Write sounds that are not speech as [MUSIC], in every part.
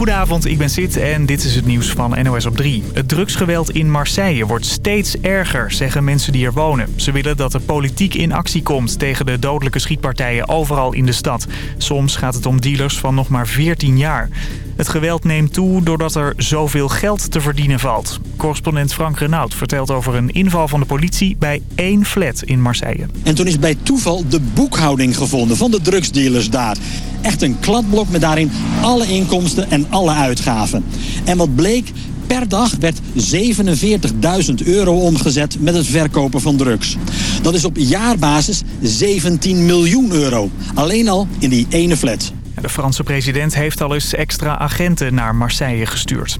Goedenavond, ik ben Sid en dit is het nieuws van NOS op 3. Het drugsgeweld in Marseille wordt steeds erger, zeggen mensen die er wonen. Ze willen dat de politiek in actie komt tegen de dodelijke schietpartijen overal in de stad. Soms gaat het om dealers van nog maar 14 jaar. Het geweld neemt toe doordat er zoveel geld te verdienen valt. Correspondent Frank Renaud vertelt over een inval van de politie bij één flat in Marseille. En toen is bij toeval de boekhouding gevonden van de drugsdealers daar. Echt een kladblok met daarin alle inkomsten en alle uitgaven. En wat bleek, per dag werd 47.000 euro omgezet met het verkopen van drugs. Dat is op jaarbasis 17 miljoen euro. Alleen al in die ene flat. De Franse president heeft al eens extra agenten naar Marseille gestuurd.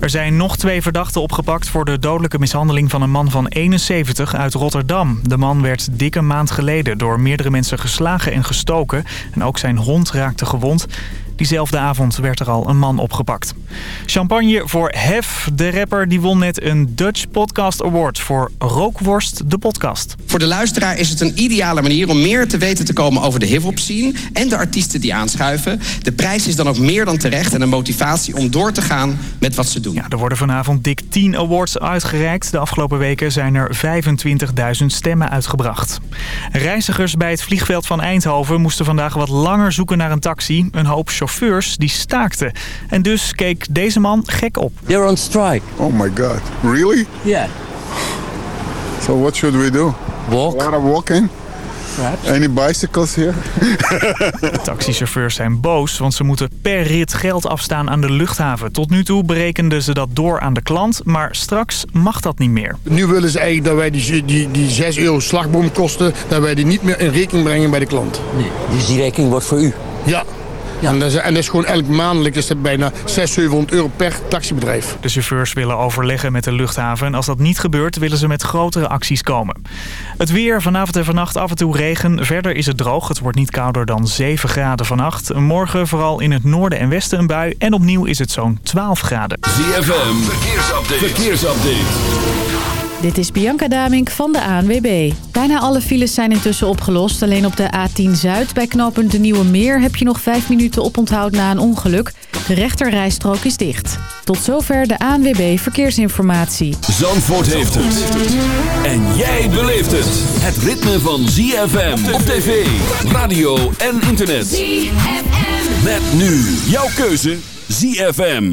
Er zijn nog twee verdachten opgepakt voor de dodelijke mishandeling van een man van 71 uit Rotterdam. De man werd dikke maand geleden door meerdere mensen geslagen en gestoken. En ook zijn hond raakte gewond. Diezelfde avond werd er al een man opgepakt. Champagne voor Hef. De rapper die won net een Dutch Podcast Award voor Rookworst de podcast. Voor de luisteraar is het een ideale manier om meer te weten te komen over de hip-hop scene en de artiesten die aanschuiven. De prijs is dan ook meer dan terecht en een motivatie om door te gaan met wat ze doen. Ja, er worden vanavond dik 10 awards uitgereikt. De afgelopen weken zijn er 25.000 stemmen uitgebracht. Reizigers bij het vliegveld van Eindhoven moesten vandaag wat langer zoeken naar een taxi. Een hoop chauffeurs die staakten. En dus keek deze man gek op. They're on strike. Oh my god. Really? Yeah. So what should we do? Walk. A lot of walking? Perhaps. Any bicycles here? [LAUGHS] De taxichauffeurs zijn boos, want ze moeten per rit geld afstaan aan de luchthaven. Tot nu toe berekenden ze dat door aan de klant, maar straks mag dat niet meer. Nu willen ze eigenlijk dat wij die, die, die 6 euro slagboomkosten... dat wij die niet meer in rekening brengen bij de klant. Nee, dus die rekening wordt voor u. Ja. En, dat is, en dat is gewoon elk maandelijk is dat bijna 600, 700 euro per taxibedrijf. De chauffeurs willen overleggen met de luchthaven. En als dat niet gebeurt, willen ze met grotere acties komen. Het weer, vanavond en vannacht af en toe regen. Verder is het droog. Het wordt niet kouder dan 7 graden vannacht. Morgen vooral in het noorden en westen een bui. En opnieuw is het zo'n 12 graden. ZFM, verkeersupdate. verkeersupdate. Dit is Bianca Damink van de ANWB. Bijna alle files zijn intussen opgelost. Alleen op de A10 Zuid bij knooppunt De Nieuwe Meer... heb je nog vijf minuten oponthoud na een ongeluk. De rechterrijstrook is dicht. Tot zover de ANWB Verkeersinformatie. Zandvoort heeft het. En jij beleeft het. Het ritme van ZFM op tv, radio en internet. ZFM. Met nu jouw keuze ZFM.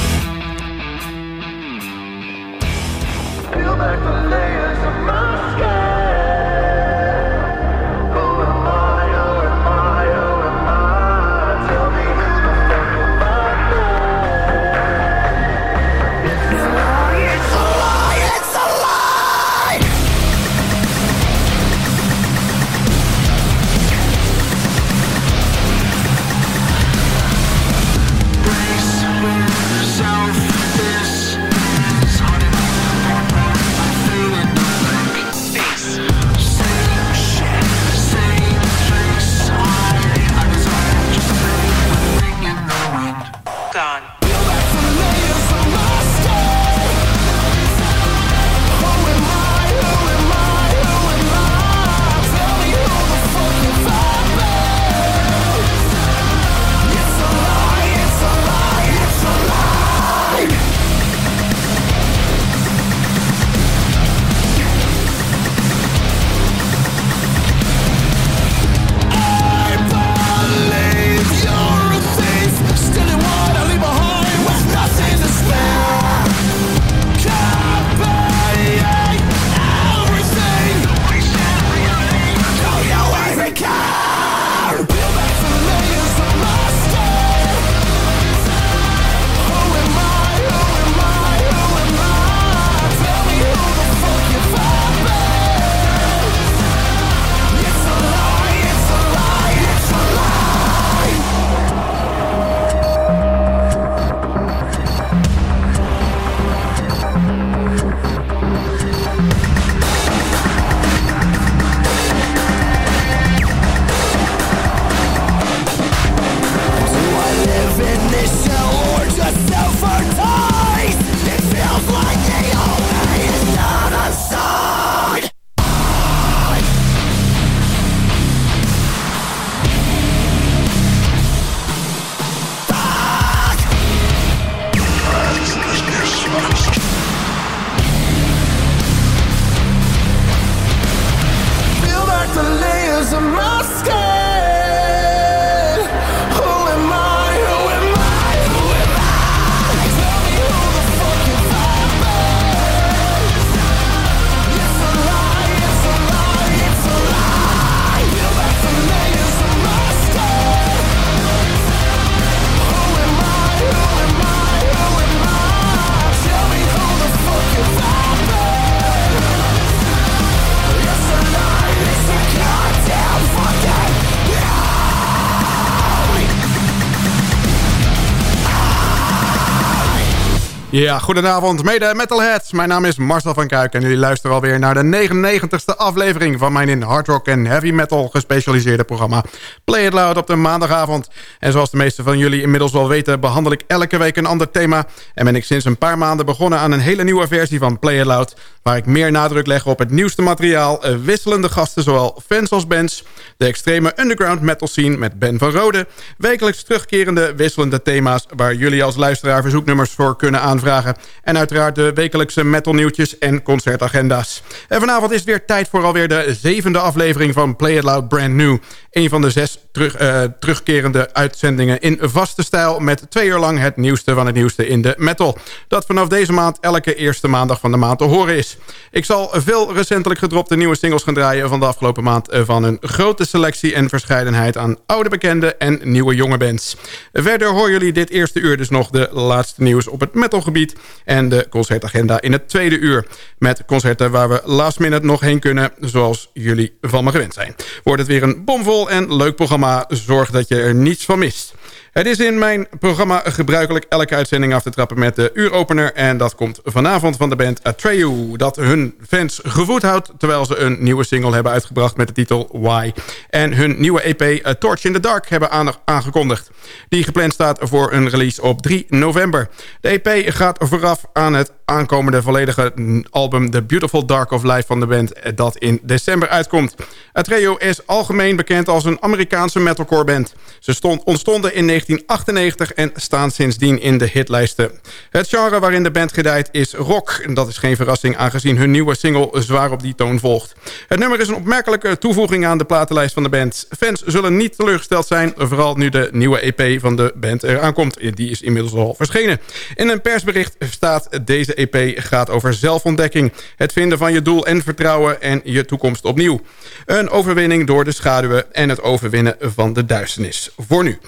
Ja, goedenavond mede metalheads. Mijn naam is Marcel van Kuik en jullie luisteren alweer naar de 99ste aflevering van mijn in hard rock en heavy metal gespecialiseerde programma Play It Loud op de maandagavond. En zoals de meeste van jullie inmiddels wel weten behandel ik elke week een ander thema en ben ik sinds een paar maanden begonnen aan een hele nieuwe versie van Play It Loud waar ik meer nadruk leg op het nieuwste materiaal, eh, wisselende gasten zowel fans als bands, de extreme underground metal scene met Ben van Rode, wekelijks terugkerende wisselende thema's waar jullie als luisteraar verzoeknummers voor kunnen aanvragen vragen. En uiteraard de wekelijkse metal nieuwtjes en concertagenda's. En vanavond is het weer tijd voor alweer de zevende aflevering van Play It Loud Brand New. Een van de zes terug, uh, terugkerende uitzendingen in vaste stijl... met twee uur lang het nieuwste van het nieuwste in de metal. Dat vanaf deze maand elke eerste maandag van de maand te horen is. Ik zal veel recentelijk gedropte nieuwe singles gaan draaien... van de afgelopen maand eh, van een grote selectie en verscheidenheid... aan oude bekende en nieuwe jonge bands. Verder horen jullie dit eerste uur dus nog de laatste nieuws op het metal gebied en de concertagenda in het tweede uur. Met concerten waar we last minute nog heen kunnen, zoals jullie van me gewend zijn. Wordt het weer een bomvol en leuk programma. Zorg dat je er niets van mist. Het is in mijn programma gebruikelijk elke uitzending af te trappen met de uuropener. En dat komt vanavond van de band Atreyu. Dat hun fans gevoed houdt terwijl ze een nieuwe single hebben uitgebracht met de titel Why. En hun nieuwe EP Torch in the Dark hebben aangekondigd. Die gepland staat voor een release op 3 november. De EP gaat vooraf aan het aankomende volledige album The Beautiful Dark of Life van de band dat in december uitkomt. Atreyu is algemeen bekend als een Amerikaanse metalcore band. Ze stond, ontstonden in 1998 en staan sindsdien in de hitlijsten. Het genre waarin de band gedijt is rock. Dat is geen verrassing aangezien hun nieuwe single zwaar op die toon volgt. Het nummer is een opmerkelijke toevoeging aan de platenlijst van de band. Fans zullen niet teleurgesteld zijn, vooral nu de nieuwe EP van de band eraan komt. Die is inmiddels al verschenen. In een persbericht staat deze EP gaat over zelfontdekking. Het vinden van je doel en vertrouwen en je toekomst opnieuw. Een overwinning door de schaduwen en het overwinnen van de duisternis. Voor nu.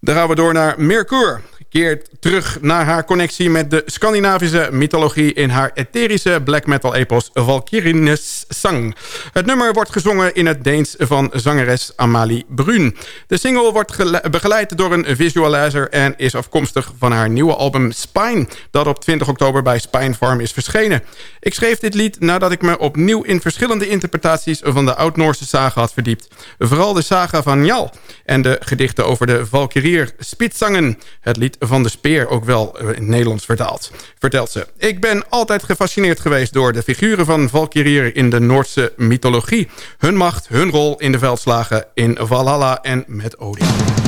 Dan gaan we door naar Mercure keert terug naar haar connectie met de Scandinavische mythologie... in haar etherische black metal epos Valkyrines Sang. Het nummer wordt gezongen in het Deens van zangeres Amalie Brun. De single wordt begeleid door een visualizer... en is afkomstig van haar nieuwe album Spine... dat op 20 oktober bij Spine Farm is verschenen. Ik schreef dit lied nadat ik me opnieuw in verschillende interpretaties... van de Oud-Noorse saga had verdiept. Vooral de saga van Njal en de gedichten over de Valkyrier Spitsangen. Het lied van de Speer ook wel in het Nederlands vertaald. Vertelt ze. Ik ben altijd gefascineerd geweest door de figuren van Valkyrier in de Noordse mythologie. Hun macht, hun rol in de veldslagen in Valhalla en met Odin.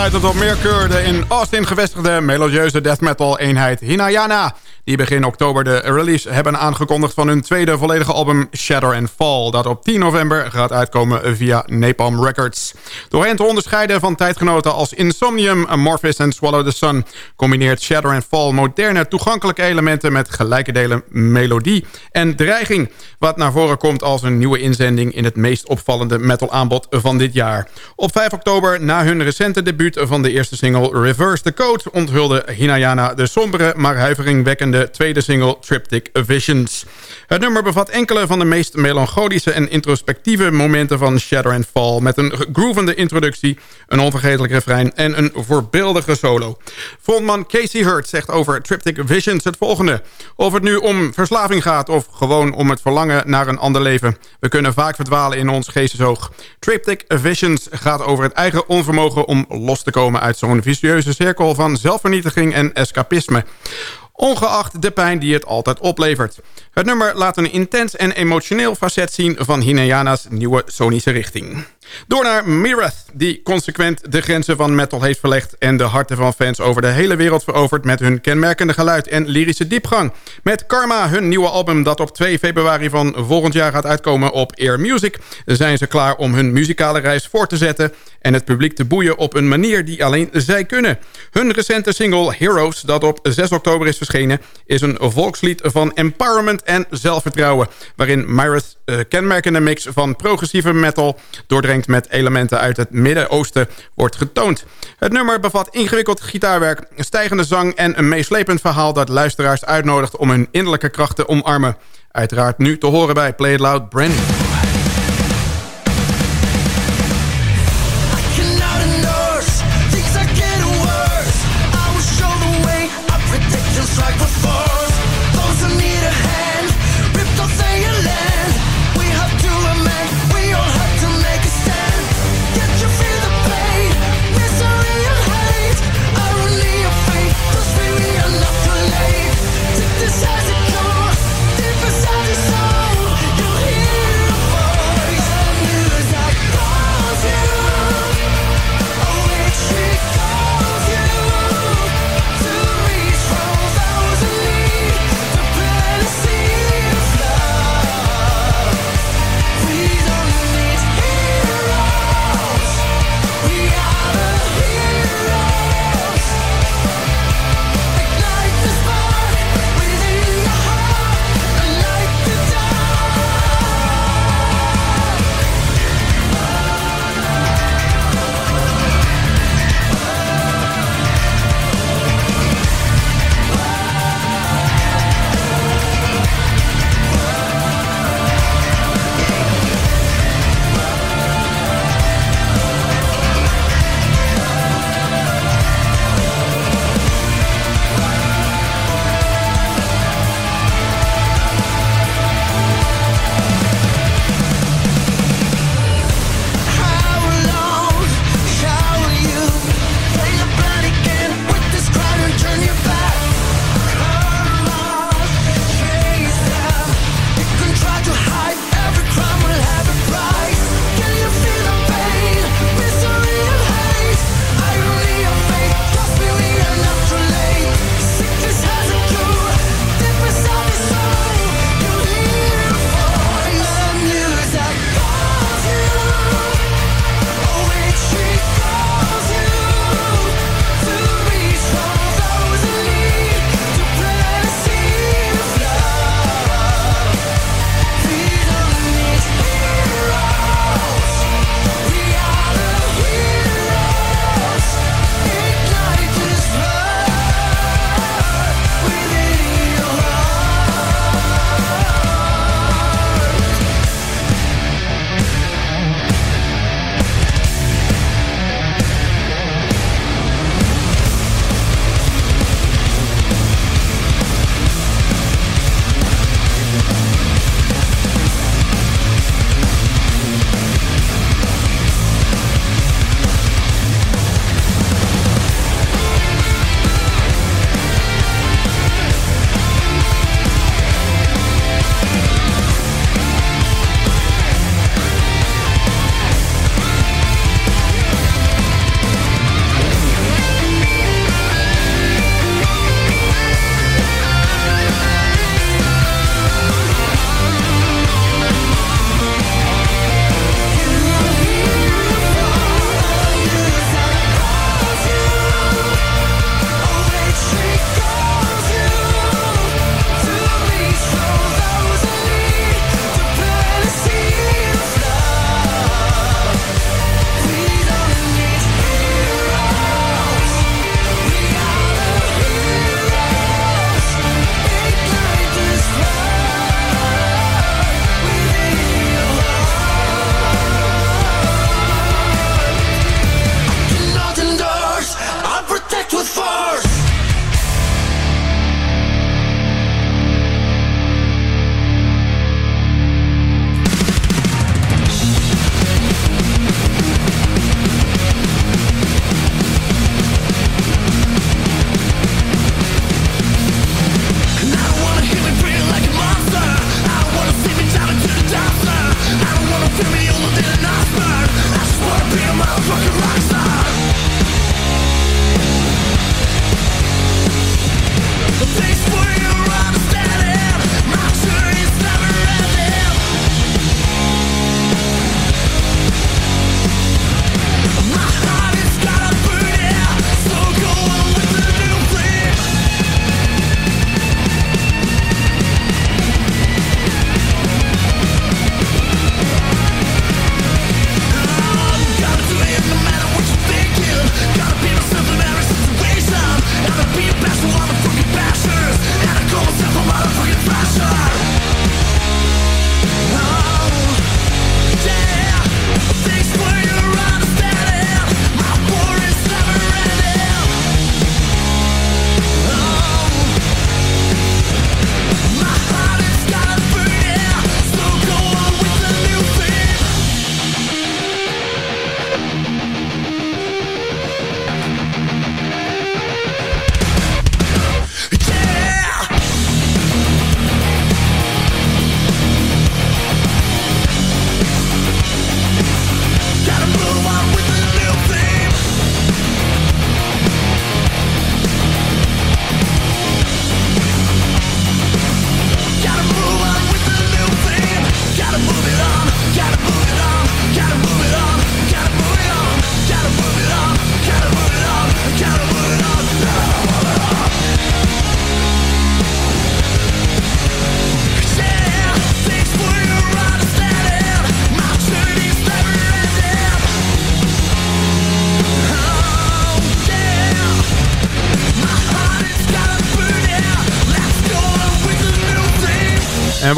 Hoorden aansluitend op Mercure de in Austin gevestigde melodieuze death metal eenheid Hinayana die begin oktober de release hebben aangekondigd van hun tweede volledige album Shatter and Fall, dat op 10 november gaat uitkomen via Napalm Records. Door hen te onderscheiden van tijdgenoten als Insomnium, Amorphis en Swallow the Sun, combineert Shatter and Fall moderne toegankelijke elementen met gelijke delen melodie en dreiging, wat naar voren komt als een nieuwe inzending in het meest opvallende metal aanbod van dit jaar. Op 5 oktober, na hun recente debuut van de eerste single Reverse the Code, onthulde Hinayana de sombere maar huiveringwekkende de tweede single Triptych Visions. Het nummer bevat enkele van de meest melancholische en introspectieve momenten van Shatter and Fall... met een groovende introductie, een onvergetelijk refrein en een voorbeeldige solo. Frontman Casey Hurt zegt over Triptych Visions het volgende. Of het nu om verslaving gaat of gewoon om het verlangen naar een ander leven. We kunnen vaak verdwalen in ons geestesoog. Triptych Visions gaat over het eigen onvermogen om los te komen uit zo'n vicieuze cirkel van zelfvernietiging en escapisme ongeacht de pijn die het altijd oplevert. Het nummer laat een intens en emotioneel facet zien van Hinayana's nieuwe sonische richting. Door naar Mirath, die consequent de grenzen van metal heeft verlegd... en de harten van fans over de hele wereld verovert... met hun kenmerkende geluid en lyrische diepgang. Met Karma, hun nieuwe album dat op 2 februari van volgend jaar gaat uitkomen op Air Music... zijn ze klaar om hun muzikale reis voor te zetten... en het publiek te boeien op een manier die alleen zij kunnen. Hun recente single Heroes, dat op 6 oktober is verschenen... is een volkslied van empowerment en zelfvertrouwen... waarin Mirath uh, kenmerkende mix van progressieve metal doordrengt met elementen uit het Midden-Oosten wordt getoond. Het nummer bevat ingewikkeld gitaarwerk, stijgende zang en een meeslepend verhaal dat luisteraars uitnodigt om hun innerlijke krachten te omarmen. Uiteraard nu te horen bij Play It Loud Branding.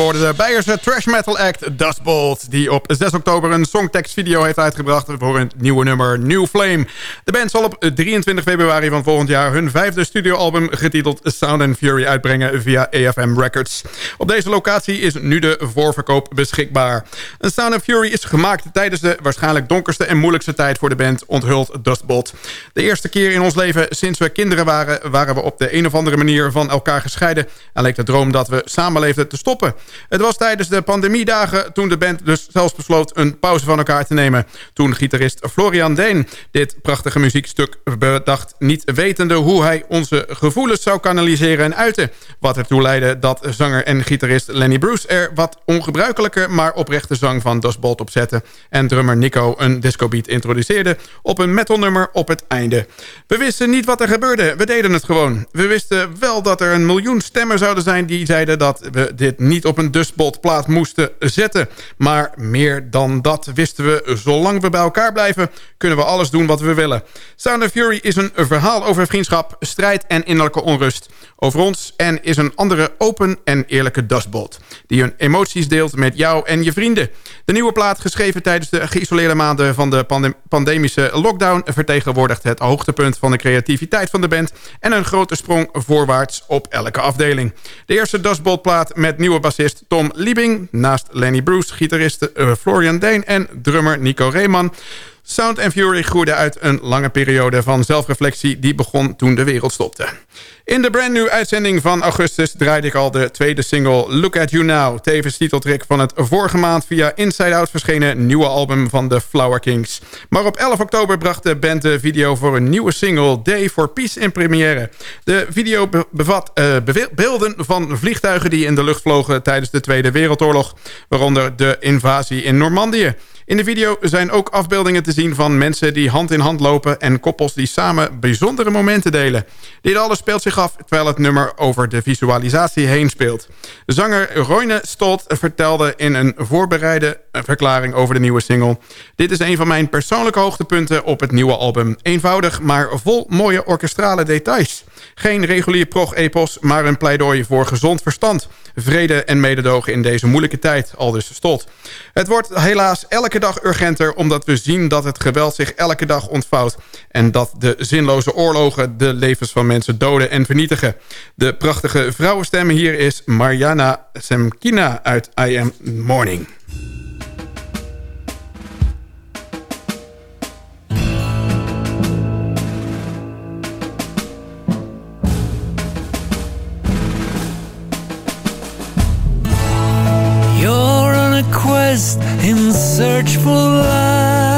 Hoorden de Beierse trash metal act Dustbolt... die op 6 oktober een songtekstvideo heeft uitgebracht... voor een nieuwe nummer New Flame. De band zal op 23 februari van volgend jaar... hun vijfde studioalbum getiteld Sound and Fury uitbrengen via AFM Records. Op deze locatie is nu de voorverkoop beschikbaar. Sound and Fury is gemaakt tijdens de waarschijnlijk donkerste en moeilijkste tijd voor de band... onthult Dustbolt. De eerste keer in ons leven sinds we kinderen waren... waren we op de een of andere manier van elkaar gescheiden... en leek de droom dat we samenleefden te stoppen. Het was tijdens de pandemiedagen toen de band dus zelfs besloot... een pauze van elkaar te nemen. Toen gitarist Florian Deen dit prachtige muziekstuk bedacht... niet wetende hoe hij onze gevoelens zou kanaliseren en uiten. Wat ertoe leidde dat zanger en gitarist Lenny Bruce... er wat ongebruikelijke, maar oprechte zang van Das Bolt op zette... en drummer Nico een discobeat introduceerde... op een metalnummer op het einde. We wisten niet wat er gebeurde, we deden het gewoon. We wisten wel dat er een miljoen stemmen zouden zijn... die zeiden dat we dit niet op een Dustbolt-plaat moesten zetten. Maar meer dan dat wisten we. Zolang we bij elkaar blijven, kunnen we alles doen wat we willen. Sound of Fury is een verhaal over vriendschap, strijd en innerlijke onrust. Over ons en is een andere open en eerlijke Dustbolt... die hun emoties deelt met jou en je vrienden. De nieuwe plaat, geschreven tijdens de geïsoleerde maanden... van de pandemische lockdown... vertegenwoordigt het hoogtepunt van de creativiteit van de band... en een grote sprong voorwaarts op elke afdeling. De eerste Dustbolt-plaat met nieuwe bassist Tom Liebing... naast Lenny Bruce, gitarist uh, Florian Deen en drummer Nico Reeman... Sound and Fury groeide uit een lange periode van zelfreflectie... die begon toen de wereld stopte. In de brand new uitzending van augustus draaide ik al de tweede single Look At You Now. Tevens titeltrack van het vorige maand via Inside Out verschenen nieuwe album van de Flower Kings. Maar op 11 oktober bracht de band de video voor een nieuwe single Day for Peace in première. De video bevat uh, beelden van vliegtuigen die in de lucht vlogen tijdens de Tweede Wereldoorlog. Waaronder de invasie in Normandië. In de video zijn ook afbeeldingen te zien van mensen die hand in hand lopen... en koppels die samen bijzondere momenten delen. Dit alles speelt zich af terwijl het nummer over de visualisatie heen speelt. Zanger Roine Stolt vertelde in een voorbereide verklaring over de nieuwe single... Dit is een van mijn persoonlijke hoogtepunten op het nieuwe album. Eenvoudig, maar vol mooie orkestrale details. Geen regulier prog-epos, maar een pleidooi voor gezond verstand. Vrede en mededogen in deze moeilijke tijd, aldus Stolt. Het wordt helaas elke dag urgenter... omdat we zien dat het geweld zich elke dag ontvouwt... en dat de zinloze oorlogen de levens van mensen doden en vernietigen. De prachtige vrouwenstem hier is Mariana Semkina uit I Am Morning. In search for light.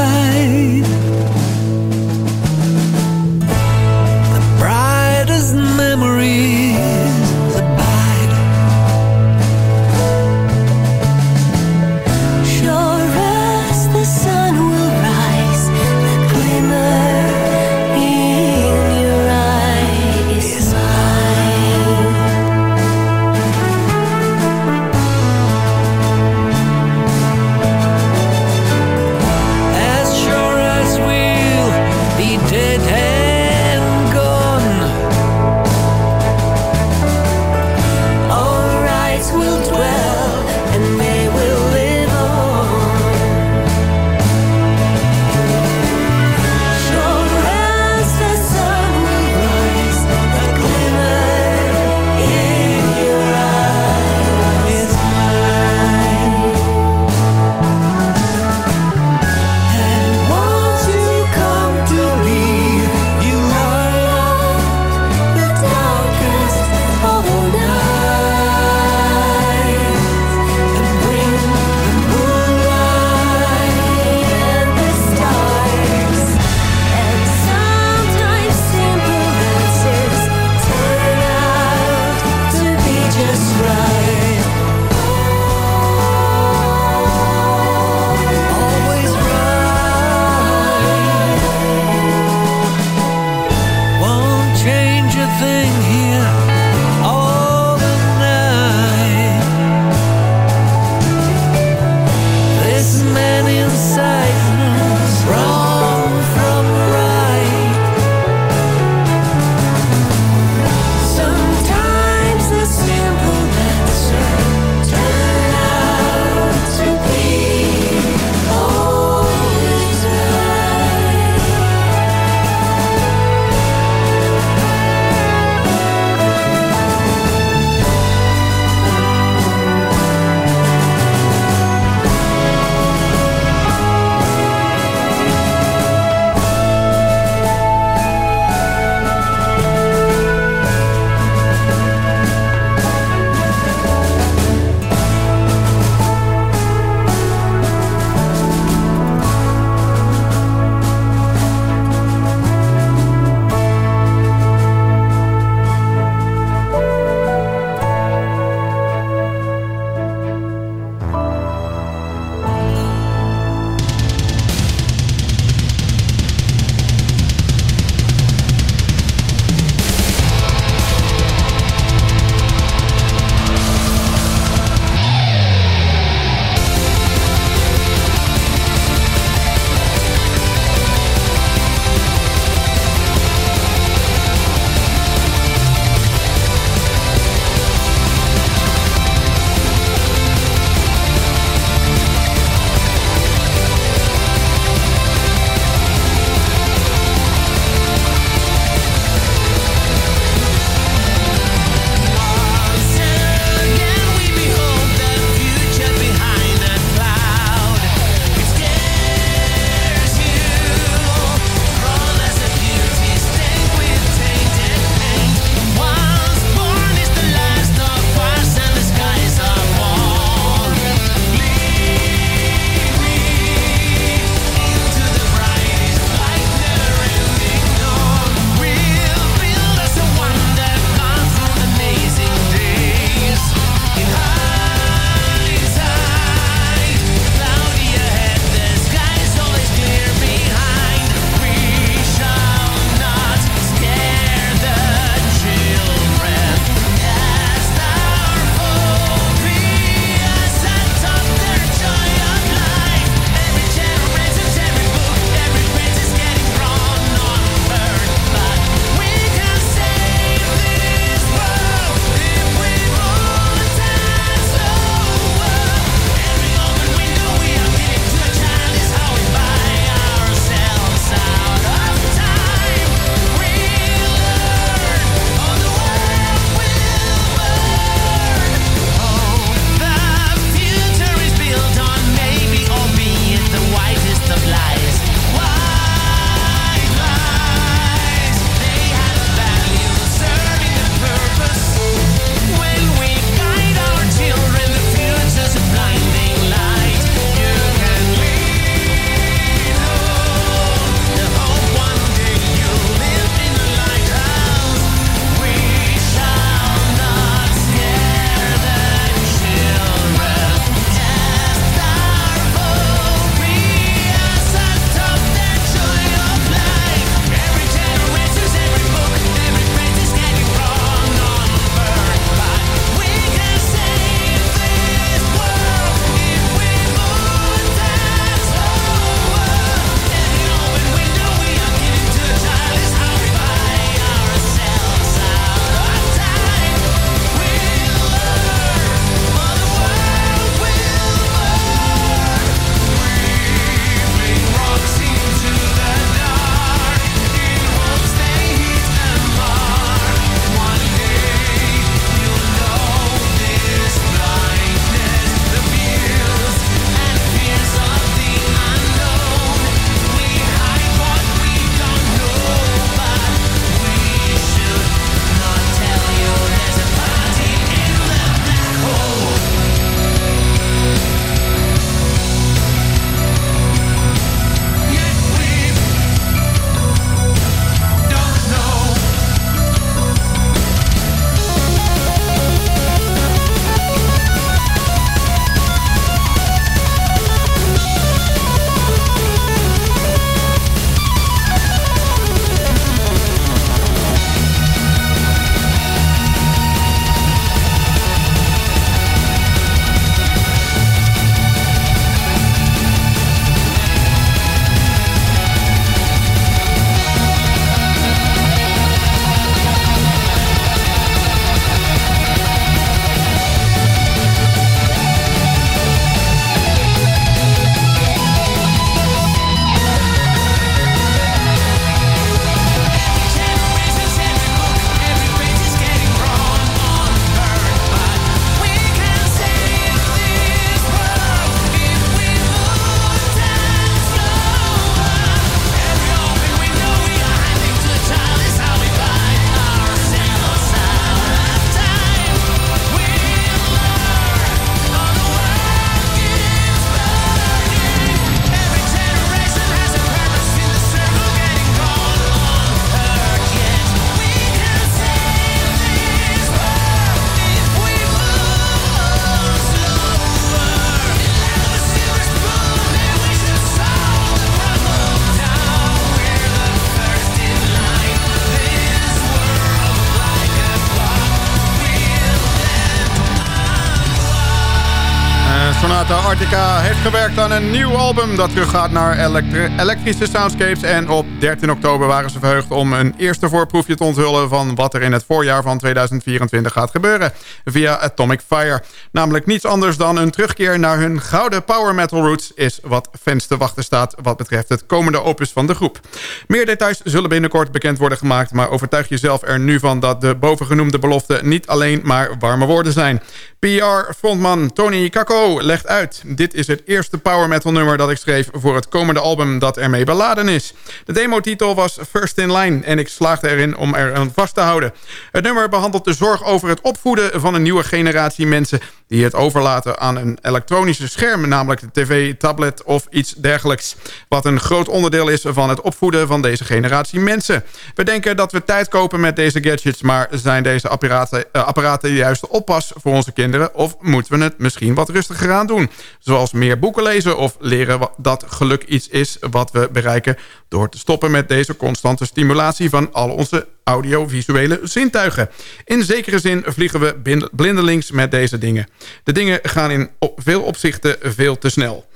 Gewerkt aan een nieuw album... dat teruggaat naar elektri- elektrische soundscapes. En op 13 oktober waren ze verheugd om een eerste voorproefje te onthullen... van wat er in het voorjaar van 2024 gaat gebeuren via Atomic Fire. Namelijk niets anders dan een terugkeer naar hun gouden power metal roots... is wat fans te wachten staat wat betreft het komende opus van de groep. Meer details zullen binnenkort bekend worden gemaakt... maar overtuig jezelf er nu van dat de bovengenoemde beloften... niet alleen maar warme woorden zijn. PR-frontman Tony Kakko legt uit. Dit is het eerste power metal nummer dat ik schreef voor het komende album dat ermee beladen is. De demotitel was First in Line en ik slaagde erin om er aan vast te houden. Het nummer behandelt de zorg over het opvoeden van een nieuwe generatie mensen... die het overlaten aan een elektronische scherm, namelijk de tv, tablet of iets dergelijks. Wat een groot onderdeel is van het opvoeden van deze generatie mensen. We denken dat we tijd kopen met deze gadgets... maar zijn deze apparaten, eh, apparaten de oppas voor onze kinderen... of moeten we het misschien wat rustiger aan doen? Zoals meer boeken lezen of leren dat geluk iets is wat we bereiken... door te stoppen met deze constante stimulatie van al onze audiovisuele zintuigen. In zekere zin vliegen we blindelings met deze dingen. De dingen gaan in veel opzichten veel te snel.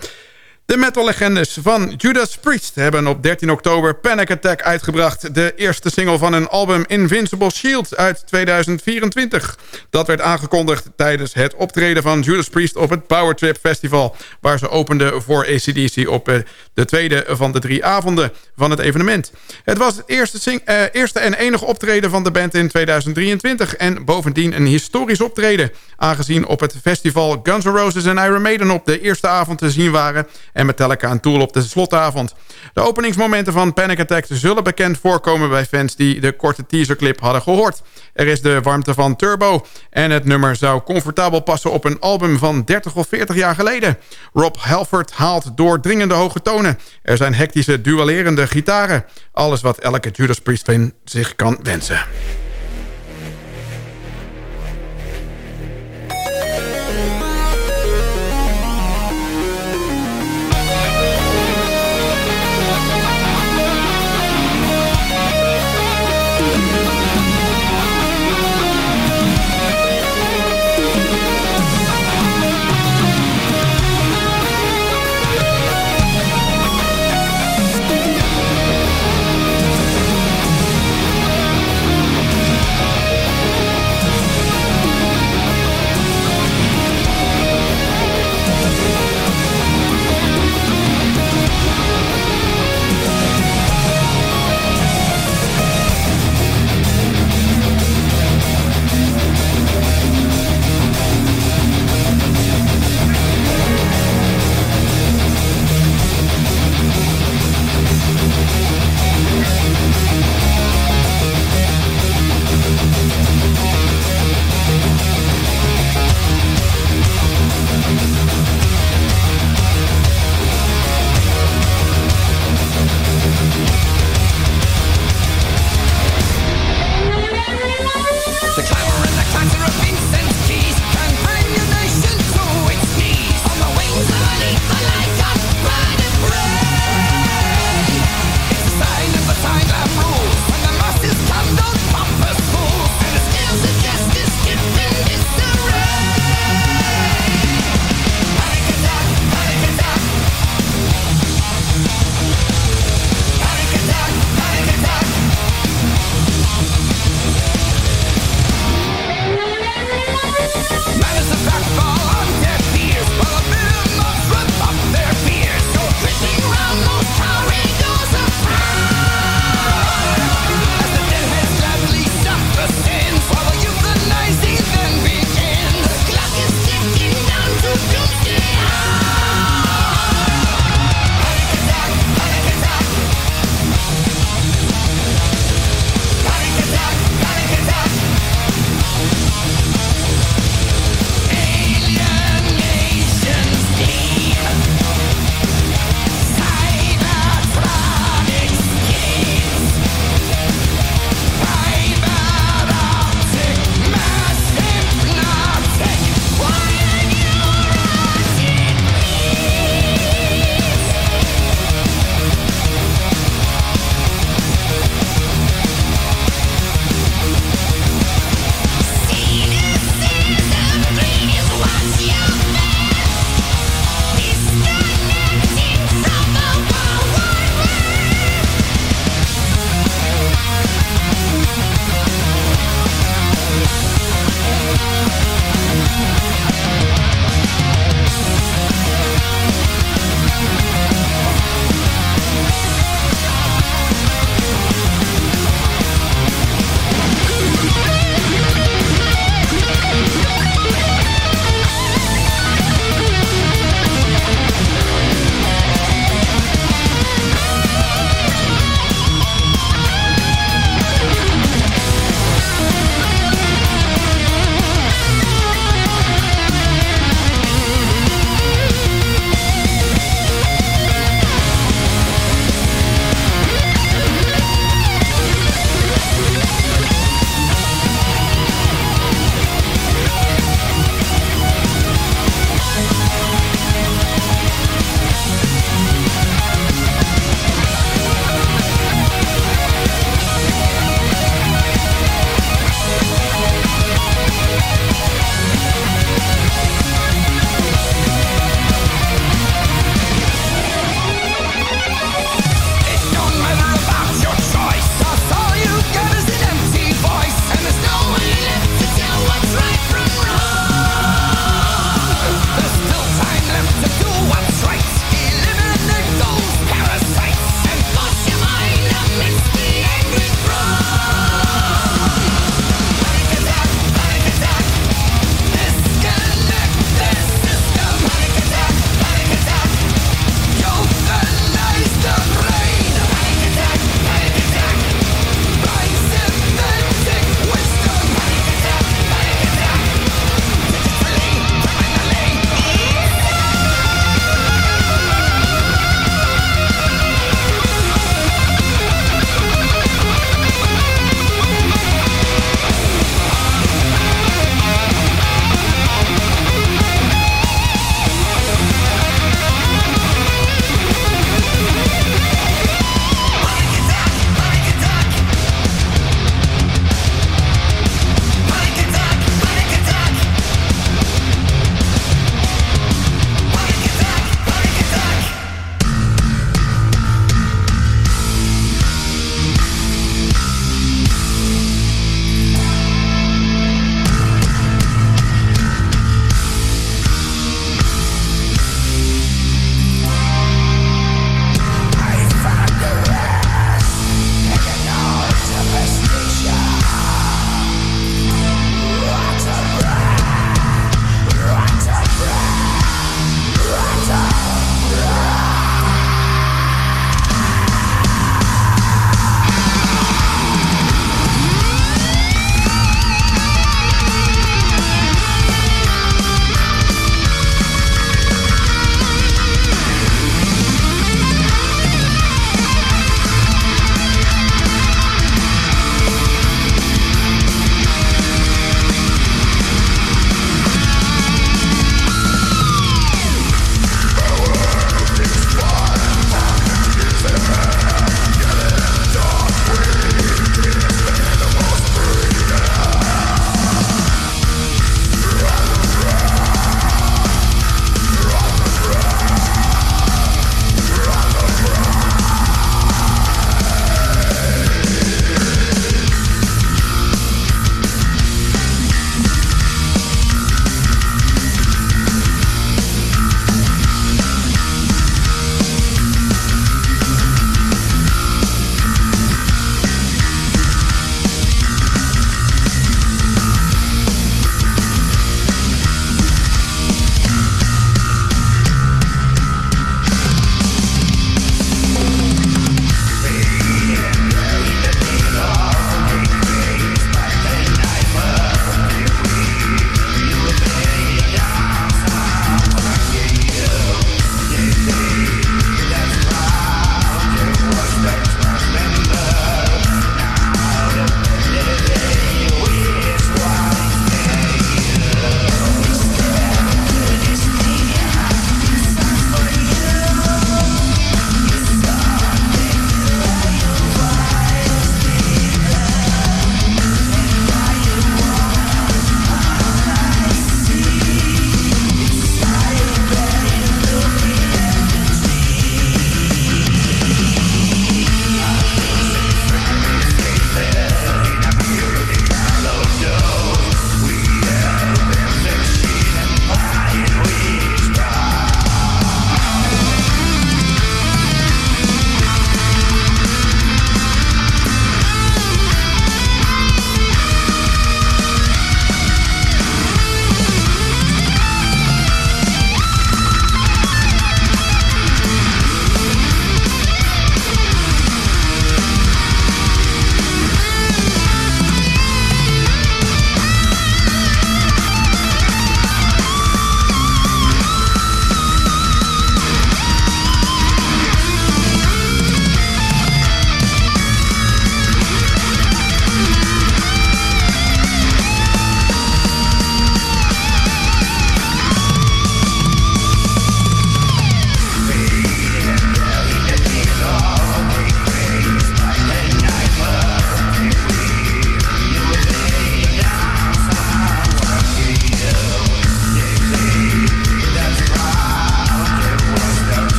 De metal-legendes van Judas Priest hebben op 13 oktober Panic Attack uitgebracht. De eerste single van hun album Invincible Shield uit 2024. Dat werd aangekondigd tijdens het optreden van Judas Priest op het Power Trip Festival. Waar ze openden voor ACDC op eh, de tweede van de drie avonden van het evenement. Het was het eerste, eh, eerste en enige optreden van de band in 2023. En bovendien een historisch optreden. Aangezien op het festival Guns N' Roses en Iron Maiden op de eerste avond te zien waren en Metallica aan Tool op de slotavond. De openingsmomenten van Panic Attack zullen bekend voorkomen bij fans die de korte teaserclip hadden gehoord. Er is de warmte van Turbo en het nummer zou comfortabel passen op een album van 30 of 40 jaar geleden. Rob Halford haalt doordringende hoge tonen. Er zijn hectische duellerende gitaren. Alles wat elke Judas Priest fan zich kan wensen.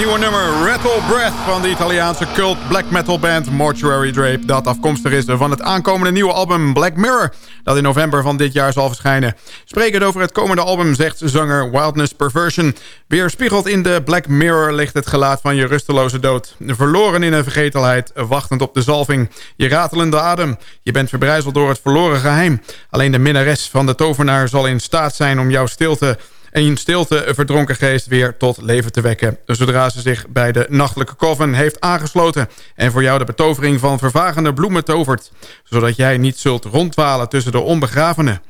Nieuwe nummer Rattle Breath van de Italiaanse cult black metal band Mortuary Drape. Dat afkomstig is van het aankomende nieuwe album Black Mirror. Dat in november van dit jaar zal verschijnen. Sprekend over het komende album zegt zanger Wildness Perversion. Weerspiegeld in de Black Mirror ligt het gelaat van je rusteloze dood. Verloren in een vergetelheid, wachtend op de zalving. Je ratelende adem. Je bent verbrijzeld door het verloren geheim. Alleen de minnares van de tovenaar zal in staat zijn om jouw stilte in stilte verdronken geest weer tot leven te wekken... zodra ze zich bij de nachtelijke coven heeft aangesloten... en voor jou de betovering van vervagende bloemen tovert... zodat jij niet zult rondwalen tussen de onbegravenen.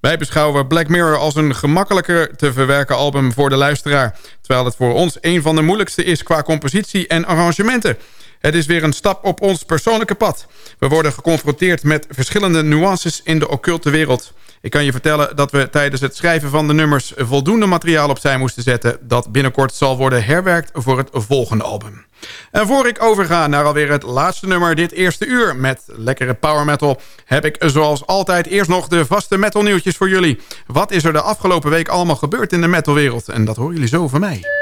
Wij beschouwen Black Mirror als een gemakkelijker te verwerken album voor de luisteraar... terwijl het voor ons een van de moeilijkste is qua compositie en arrangementen... Het is weer een stap op ons persoonlijke pad. We worden geconfronteerd met verschillende nuances in de occulte wereld. Ik kan je vertellen dat we tijdens het schrijven van de nummers... voldoende materiaal opzij moesten zetten... dat binnenkort zal worden herwerkt voor het volgende album. En voor ik overga naar alweer het laatste nummer dit eerste uur... met lekkere power metal... heb ik zoals altijd eerst nog de vaste metal nieuwtjes voor jullie. Wat is er de afgelopen week allemaal gebeurd in de metalwereld? En dat horen jullie zo van mij.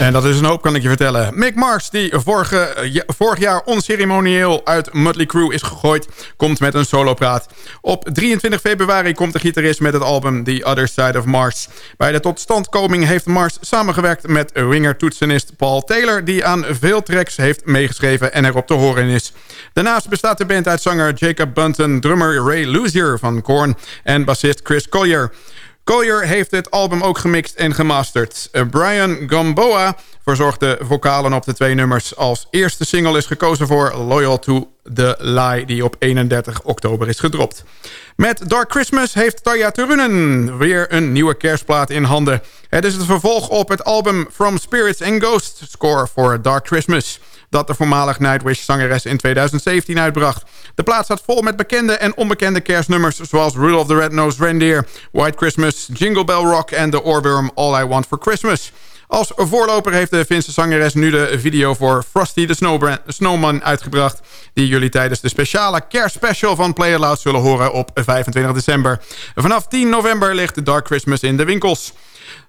En dat is een hoop, kan ik je vertellen. Mick Mars, die vorige, vorig jaar onceremonieel uit Mudley Crew is gegooid... komt met een solopraat. Op 23 februari komt de gitarist met het album The Other Side of Mars. Bij de totstandkoming heeft Mars samengewerkt met winger-toetsenist Paul Taylor... die aan veel tracks heeft meegeschreven en erop te horen is. Daarnaast bestaat de band uit zanger Jacob Bunton... drummer Ray Luzier van Korn en bassist Chris Collier... Collier heeft het album ook gemixt en gemasterd. Uh, Brian Gamboa verzorgt de vocalen op de twee nummers. Als eerste single is gekozen voor Loyal to the Lie... die op 31 oktober is gedropt. Met Dark Christmas heeft Taya Turunen weer een nieuwe kerstplaat in handen. Het is het vervolg op het album From Spirits and Ghosts... score voor Dark Christmas dat de voormalig Nightwish-zangeres in 2017 uitbracht. De plaat staat vol met bekende en onbekende kerstnummers... zoals Rudolph the Red-Nosed Reindeer, White Christmas, Jingle Bell Rock... en de oorworm All I Want for Christmas... Als voorloper heeft de Finse zangeres nu de video voor Frosty the Snowman uitgebracht... die jullie tijdens de speciale kerstspecial van Play It zullen horen op 25 december. Vanaf 10 november ligt Dark Christmas in de winkels.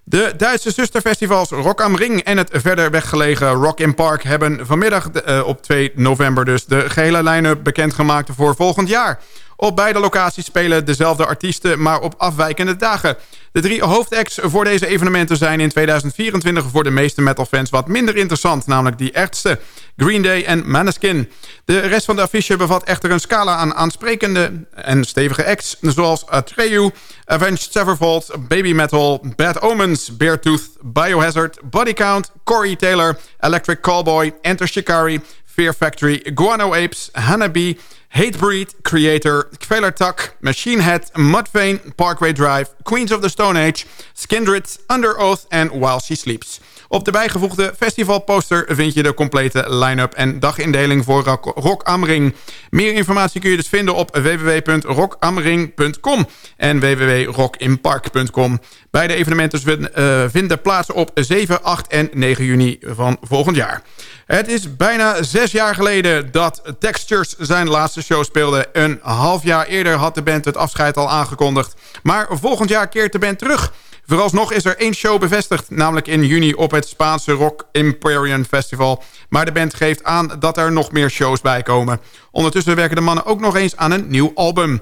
De Duitse zusterfestivals Rock am Ring en het verder weggelegen Rock in Park... hebben vanmiddag uh, op 2 november dus de gehele line-up bekendgemaakt voor volgend jaar. Op beide locaties spelen dezelfde artiesten, maar op afwijkende dagen. De drie hoofdacts voor deze evenementen zijn in 2024 voor de meeste metalfans wat minder interessant, namelijk die echtste, Green Day en Maneskin. De rest van de affiche bevat echter een scala aan aansprekende en stevige acts, zoals Atreyu, Avenged Sevenfold, Baby Metal, Bad Omens, Beartooth, Biohazard, Body Count, Corey Taylor, Electric Callboy, Enter Shikari, Fear Factory, Guano Apes, Hanabi, Hatebreed, Creator, Kvelertak, Machine Head, Mudvayne, Parkway Drive, Queens of the Stone Age, Skindred, Under Oath en While She Sleeps. Op de bijgevoegde festivalposter vind je de complete line-up en dagindeling voor Rock, Rock am Ring. Meer informatie kun je dus vinden op www.rockamring.com en www.rockinpark.com. Beide evenementen uh, vinden plaats op 7, 8 en 9 juni van volgend jaar. Het is bijna zes jaar geleden dat Textures zijn laatste show speelde. Een half jaar eerder had de band het afscheid al aangekondigd. Maar volgend jaar keert de band terug... Vooralsnog is er één show bevestigd, namelijk in juni op het Spaanse Rock Imperium Festival. Maar de band geeft aan dat er nog meer shows bij komen. Ondertussen werken de mannen ook nog eens aan een nieuw album.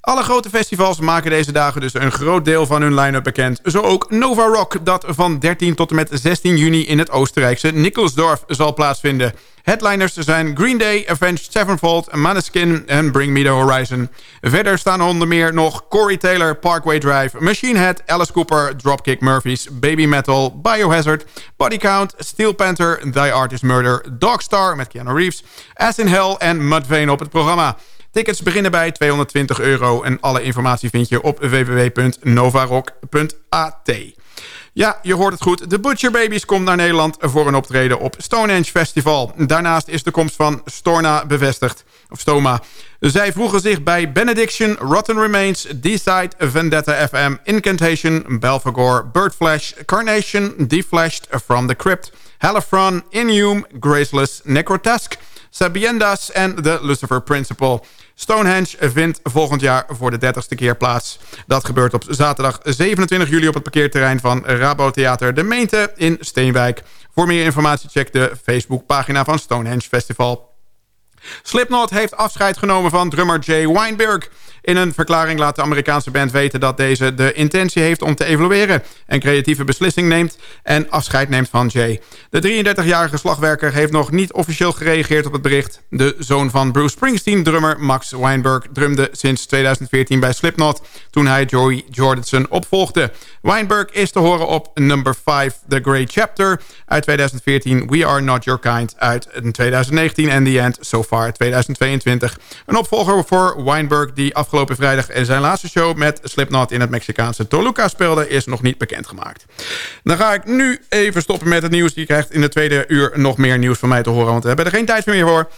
Alle grote festivals maken deze dagen dus een groot deel van hun line-up bekend. Zo ook Nova Rock, dat van 13 tot en met 16 juni in het Oostenrijkse Nikkelsdorf zal plaatsvinden. Headliners zijn Green Day, Avenged Sevenfold, Maneskin en Bring Me The Horizon. Verder staan onder meer nog Corey Taylor, Parkway Drive, Machine Head, Alice Cooper, Dropkick Murphys, Baby Metal, Biohazard, Body Count, Steel Panther, The Artist Murder, Dogstar met Keanu Reeves, As in Hell en Mudvayne op het programma. Tickets beginnen bij 220 euro en alle informatie vind je op www.novarock.at. Ja, je hoort het goed. De Butcher Babies komt naar Nederland voor een optreden op Stonehenge Festival. Daarnaast is de komst van Storna bevestigd. Of Stoma. Zij vroegen zich bij Benediction, Rotten Remains, D-Side, Vendetta FM, Incantation, Belphegor, Birdflash, Carnation, Deflashed, From the Crypt, Halifron, Inhume, Graceless, Necrotask, Sabiendas en The Lucifer Principle. Stonehenge vindt volgend jaar voor de 30ste keer plaats. Dat gebeurt op zaterdag 27 juli op het parkeerterrein van Rabo Theater De Meente in Steenwijk. Voor meer informatie check de Facebookpagina van Stonehenge Festival. Slipknot heeft afscheid genomen van drummer Jay Weinberg. In een verklaring laat de Amerikaanse band weten dat deze de intentie heeft om te evalueren... en creatieve beslissing neemt en afscheid neemt van Jay. De 33-jarige slagwerker heeft nog niet officieel gereageerd op het bericht. De zoon van Bruce Springsteen, drummer Max Weinberg... drumde sinds 2014 bij Slipknot toen hij Joey Jordison opvolgde. Weinberg is te horen op number 5, The Great Chapter uit 2014... We Are Not Your Kind uit 2019 en The End So Far 2022. Een opvolger voor Weinberg die afgelopen vrijdag zijn laatste show met Slipknot in het Mexicaanse Toluca speelde, is nog niet bekendgemaakt. Dan ga ik nu even stoppen met het nieuws. Je krijgt in de tweede uur nog meer nieuws van mij te horen, want we hebben er geen tijd meer voor.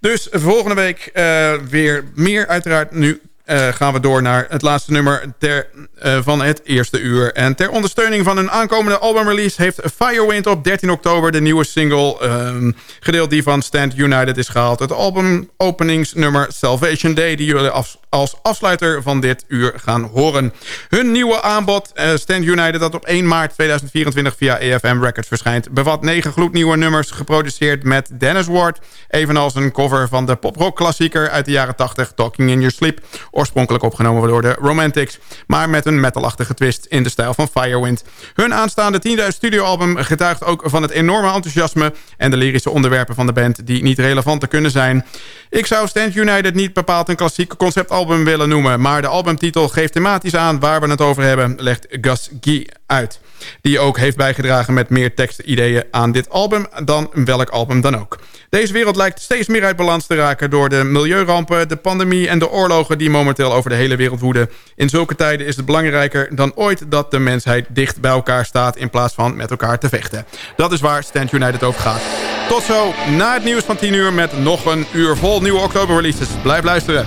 Dus volgende week uh, weer meer uiteraard nu uh, gaan we door naar het laatste nummer ter, uh, van het eerste uur. En ter ondersteuning van een aankomende albumrelease... heeft Firewind op 13 oktober de nieuwe single... Um, gedeeld die van Stand United is gehaald. Het album openingsnummer Salvation Day... die jullie af, als afsluiter van dit uur gaan horen. Hun nieuwe aanbod uh, Stand United... dat op 1 maart 2024 via EFM Records verschijnt... bevat negen gloednieuwe nummers geproduceerd met Dennis Ward... evenals een cover van de poprock klassieker uit de jaren 80... Talking in Your Sleep oorspronkelijk opgenomen door de Romantics... maar met een metalachtige twist in de stijl van Firewind. Hun aanstaande 10.000 studioalbum getuigt ook van het enorme enthousiasme... en de lyrische onderwerpen van de band die niet relevant te kunnen zijn. Ik zou Stand United niet bepaald een klassiek conceptalbum willen noemen... maar de albumtitel geeft thematisch aan waar we het over hebben... legt Gus Guy uit die ook heeft bijgedragen met meer tekstideeën aan dit album dan welk album dan ook. Deze wereld lijkt steeds meer uit balans te raken door de milieurampen, de pandemie en de oorlogen die momenteel over de hele wereld woeden. In zulke tijden is het belangrijker dan ooit dat de mensheid dicht bij elkaar staat in plaats van met elkaar te vechten. Dat is waar Stand United over gaat. Tot zo na het nieuws van 10 uur met nog een uur vol nieuwe oktober releases. Blijf luisteren.